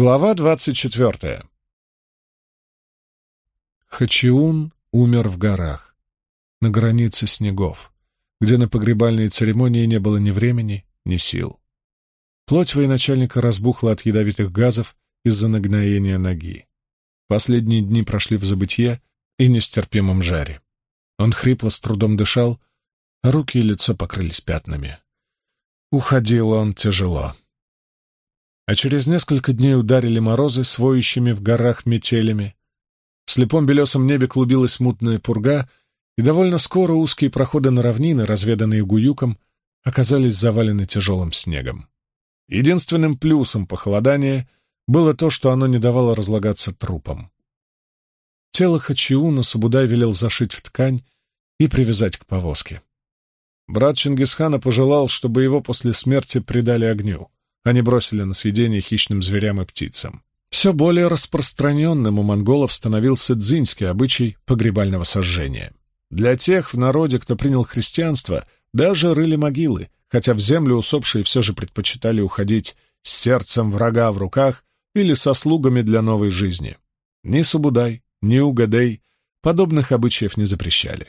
Глава двадцать четвертая. Хачиун умер в горах, на границе снегов, где на погребальные церемонии не было ни времени, ни сил. Плоть военачальника разбухла от ядовитых газов из-за нагноения ноги. Последние дни прошли в забытье и нестерпимом жаре. Он хрипло с трудом дышал, а руки и лицо покрылись пятнами. Уходил он тяжело. А через несколько дней ударили морозы с в горах метелями. В слепом белесом небе клубилась мутная пурга, и довольно скоро узкие проходы на равнины, разведанные гуюком, оказались завалены тяжелым снегом. Единственным плюсом похолодания было то, что оно не давало разлагаться трупам. Тело Хачиуна Сабудай велел зашить в ткань и привязать к повозке. Брат Чингисхана пожелал, чтобы его после смерти предали огню, не бросили на съедение хищным зверям и птицам. Все более распространенным у монголов становился дзиньский обычай погребального сожжения. Для тех в народе, кто принял христианство, даже рыли могилы, хотя в землю усопшие все же предпочитали уходить с сердцем врага в руках или со слугами для новой жизни. Ни Субудай, ни Угадей подобных обычаев не запрещали.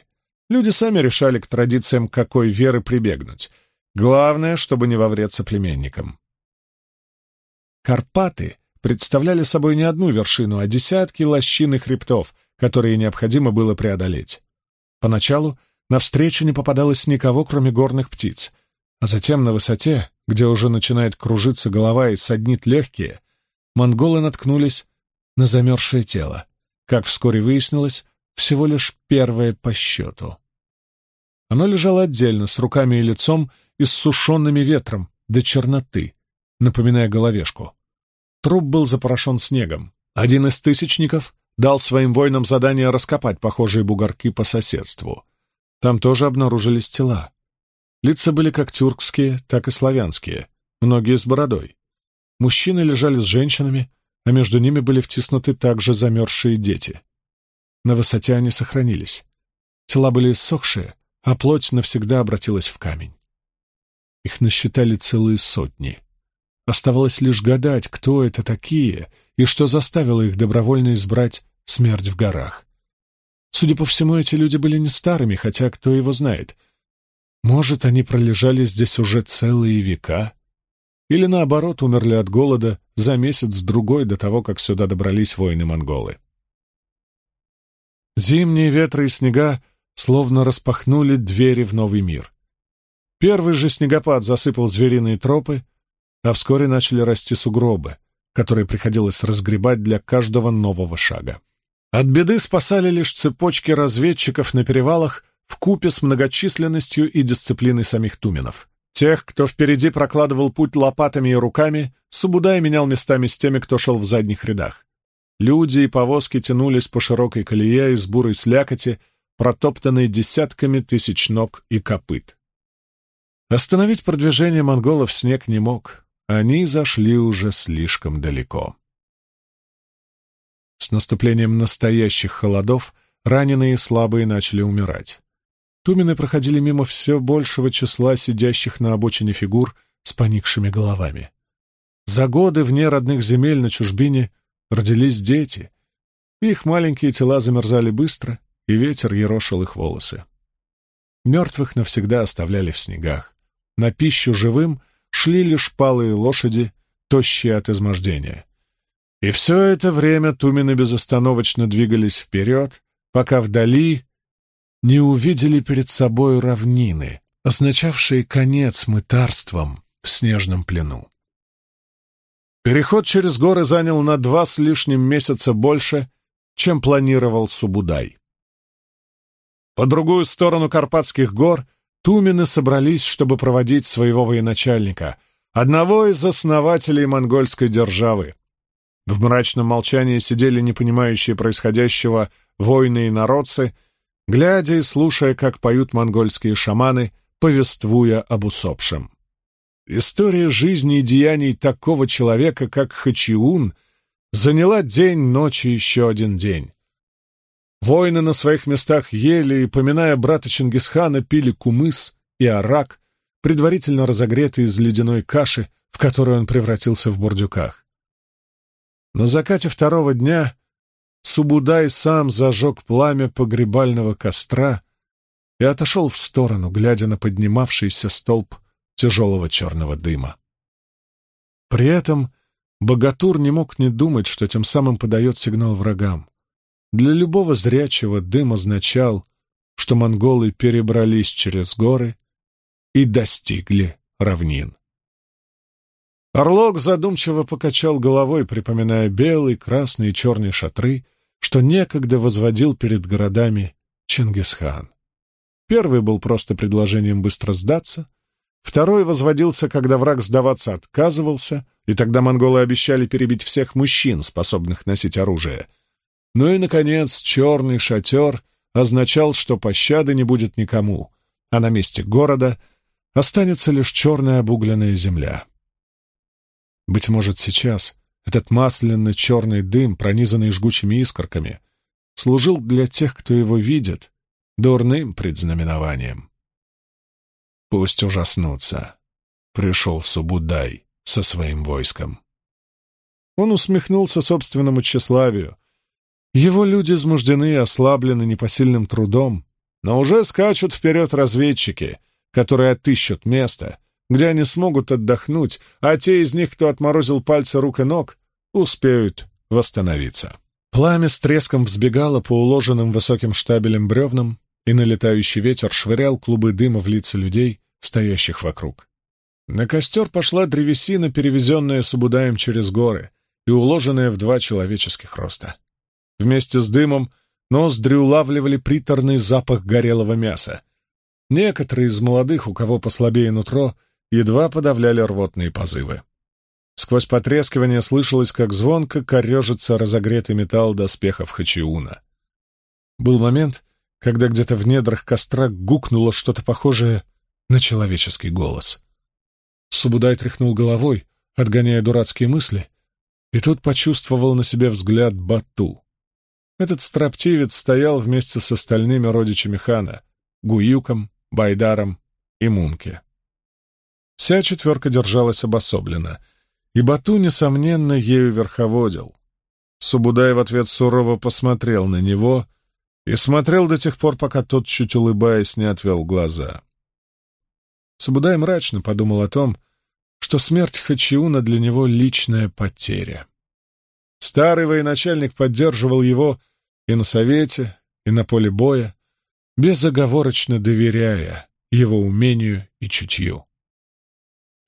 Люди сами решали к традициям какой веры прибегнуть. Главное, чтобы не во вред соплеменникам. Карпаты представляли собой не одну вершину, а десятки лощин и хребтов, которые необходимо было преодолеть. Поначалу навстречу не попадалось никого, кроме горных птиц, а затем на высоте, где уже начинает кружиться голова и соднит легкие, монголы наткнулись на замерзшее тело. Как вскоре выяснилось, всего лишь первое по счету. Оно лежало отдельно, с руками и лицом, иссушенными ветром, до черноты, напоминая головешку. Труп был запорошен снегом. Один из тысячников дал своим воинам задание раскопать похожие бугорки по соседству. Там тоже обнаружились тела. Лица были как тюркские, так и славянские, многие с бородой. Мужчины лежали с женщинами, а между ними были втиснуты также замерзшие дети. На высоте они сохранились. Тела были иссохшие, а плоть навсегда обратилась в камень. Их насчитали целые сотни. Оставалось лишь гадать, кто это такие и что заставило их добровольно избрать смерть в горах. Судя по всему, эти люди были не старыми, хотя кто его знает. Может, они пролежали здесь уже целые века? Или, наоборот, умерли от голода за месяц-другой до того, как сюда добрались воины-монголы. Зимние ветры и снега словно распахнули двери в новый мир. Первый же снегопад засыпал звериные тропы, а вскоре начали расти сугробы, которые приходилось разгребать для каждого нового шага. От беды спасали лишь цепочки разведчиков на перевалах в купе с многочисленностью и дисциплиной самих туменов. Тех, кто впереди прокладывал путь лопатами и руками, Субудай менял местами с теми, кто шел в задних рядах. Люди и повозки тянулись по широкой колее из бурой слякоти, протоптанной десятками тысяч ног и копыт. Остановить продвижение монголов снег не мог. Они зашли уже слишком далеко. С наступлением настоящих холодов раненые и слабые начали умирать. Тумены проходили мимо все большего числа сидящих на обочине фигур с поникшими головами. За годы вне родных земель на чужбине родились дети. Их маленькие тела замерзали быстро, и ветер ерошил их волосы. Мертвых навсегда оставляли в снегах. На пищу живым шли лишь палые лошади, тощие от измождения. И все это время тумены безостановочно двигались вперед, пока вдали не увидели перед собой равнины, означавшие конец мытарством в снежном плену. Переход через горы занял на два с лишним месяца больше, чем планировал Субудай. По другую сторону Карпатских гор тумены собрались, чтобы проводить своего военачальника, одного из основателей монгольской державы. В мрачном молчании сидели непонимающие происходящего воины и народцы, глядя и слушая, как поют монгольские шаманы, повествуя об усопшем. История жизни и деяний такого человека, как Хачиун, заняла день, ночи еще один день. Воины на своих местах ели и, поминая брата Чингисхана, пили кумыс и арак, предварительно разогретый из ледяной каши, в которую он превратился в бурдюках. На закате второго дня Субудай сам зажег пламя погребального костра и отошел в сторону, глядя на поднимавшийся столб тяжелого черного дыма. При этом Богатур не мог не думать, что тем самым подает сигнал врагам. Для любого зрячего дым означал, что монголы перебрались через горы и достигли равнин. Орлок задумчиво покачал головой, припоминая белый, красный и черный шатры, что некогда возводил перед городами Чингисхан. Первый был просто предложением быстро сдаться, второй возводился, когда враг сдаваться отказывался, и тогда монголы обещали перебить всех мужчин, способных носить оружие. Ну и, наконец, черный шатер означал, что пощады не будет никому, а на месте города останется лишь черная обугленная земля. Быть может, сейчас этот масляно-черный дым, пронизанный жгучими искорками, служил для тех, кто его видит, дурным предзнаменованием. Пусть ужаснутся. Пришел Субудай со своим войском. Он усмехнулся собственному тщеславию. Его люди измуждены и ослаблены непосильным трудом, но уже скачут вперед разведчики, которые отыщут место, где они смогут отдохнуть, а те из них, кто отморозил пальцы рук и ног, успеют восстановиться. Пламя с треском взбегало по уложенным высоким штабелем бревнам, и налетающий ветер швырял клубы дыма в лица людей, стоящих вокруг. На костер пошла древесина, перевезенная Субудаем через горы и уложенная в два человеческих роста. Вместе с дымом ноздри улавливали приторный запах горелого мяса. Некоторые из молодых, у кого послабее нутро, едва подавляли рвотные позывы. Сквозь потрескивание слышалось, как звонко корежится разогретый металл доспехов Хачиуна. Был момент, когда где-то в недрах костра гукнуло что-то похожее на человеческий голос. Субудай тряхнул головой, отгоняя дурацкие мысли, и тут почувствовал на себе взгляд Бату. Этот строптивец стоял вместе с остальными родичами хана — Гуюком, Байдаром и Мунке. Вся четверка держалась обособленно, и Бату, несомненно, ею верховодил. Субудай в ответ сурово посмотрел на него и смотрел до тех пор, пока тот, чуть улыбаясь, не отвел глаза. Субудай мрачно подумал о том, что смерть Хачиуна для него личная потеря. Старый военачальник поддерживал его и на совете, и на поле боя, безоговорочно доверяя его умению и чутью.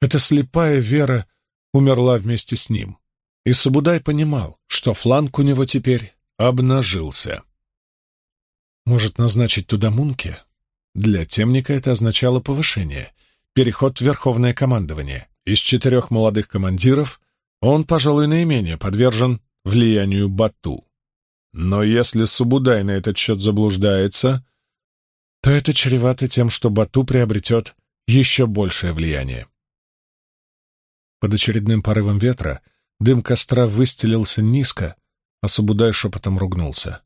Эта слепая вера умерла вместе с ним, и Субудай понимал, что фланг у него теперь обнажился. Может назначить туда Мунки? Для темника это означало повышение, переход в верховное командование. Из четырех молодых командиров он, пожалуй, наименее подвержен влиянию Бату. Но если Субудай на этот счет заблуждается, то это чревато тем, что Бату приобретет еще большее влияние. Под очередным порывом ветра дым костра выстелился низко, а Субудай шепотом ругнулся.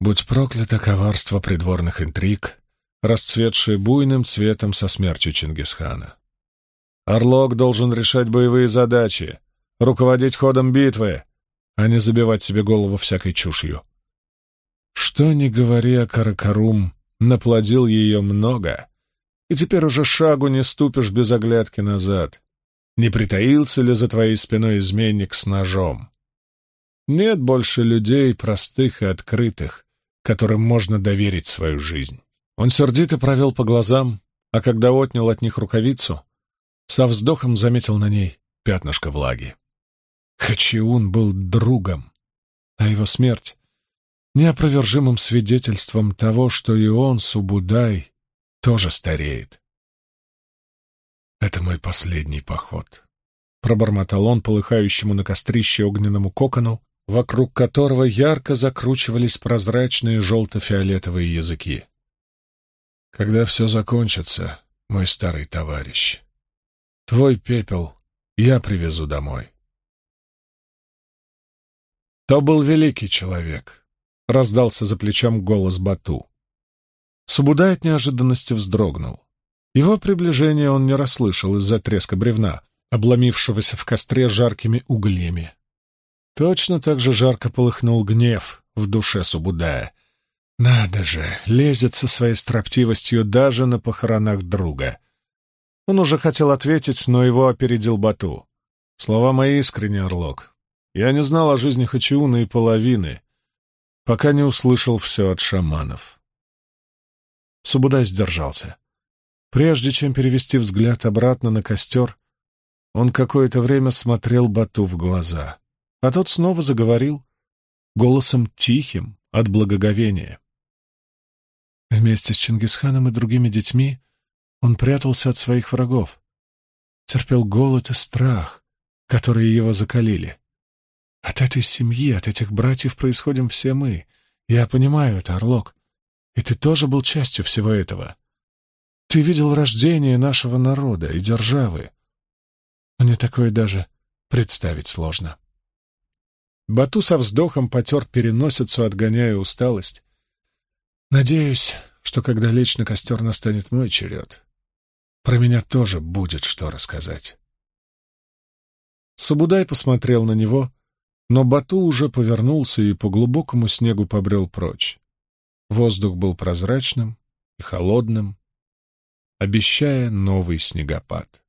Будь проклято коварство придворных интриг, расцветшее буйным цветом со смертью Чингисхана. Орлок должен решать боевые задачи, руководить ходом битвы, а не забивать себе голову всякой чушью. Что ни говори о Каракарум, наплодил ее много, и теперь уже шагу не ступишь без оглядки назад. Не притаился ли за твоей спиной изменник с ножом? Нет больше людей простых и открытых, которым можно доверить свою жизнь. Он сердито провел по глазам, а когда отнял от них рукавицу, со вздохом заметил на ней пятнышко влаги. Хачиун был другом, а его смерть — неопровержимым свидетельством того, что и он, Субудай, тоже стареет. «Это мой последний поход», — пробормотал он полыхающему на кострище огненному кокону, вокруг которого ярко закручивались прозрачные желто-фиолетовые языки. «Когда все закончится, мой старый товарищ, твой пепел я привезу домой». То был великий человек, — раздался за плечом голос Бату. Субудай от неожиданности вздрогнул. Его приближение он не расслышал из-за треска бревна, обломившегося в костре жаркими углями. Точно так же жарко полыхнул гнев в душе Субудая. Надо же, лезет со своей строптивостью даже на похоронах друга. Он уже хотел ответить, но его опередил Бату. Слова мои искренне, Орлок. Я не знал о жизни Хачиуна и половины, пока не услышал все от шаманов. Субудай сдержался. Прежде чем перевести взгляд обратно на костер, он какое-то время смотрел Бату в глаза, а тот снова заговорил голосом тихим от благоговения. Вместе с Чингисханом и другими детьми он прятался от своих врагов, терпел голод и страх, которые его закалили. От этой семьи, от этих братьев происходим все мы. Я понимаю это, Орлок. И ты тоже был частью всего этого. Ты видел рождение нашего народа и державы. Мне такое даже представить сложно. Бату со вздохом потер переносицу, отгоняя усталость. Надеюсь, что когда лечь на костер настанет мой черед, про меня тоже будет что рассказать. Сабудай посмотрел на него, но Бату уже повернулся и по глубокому снегу побрел прочь. Воздух был прозрачным и холодным, обещая новый снегопад.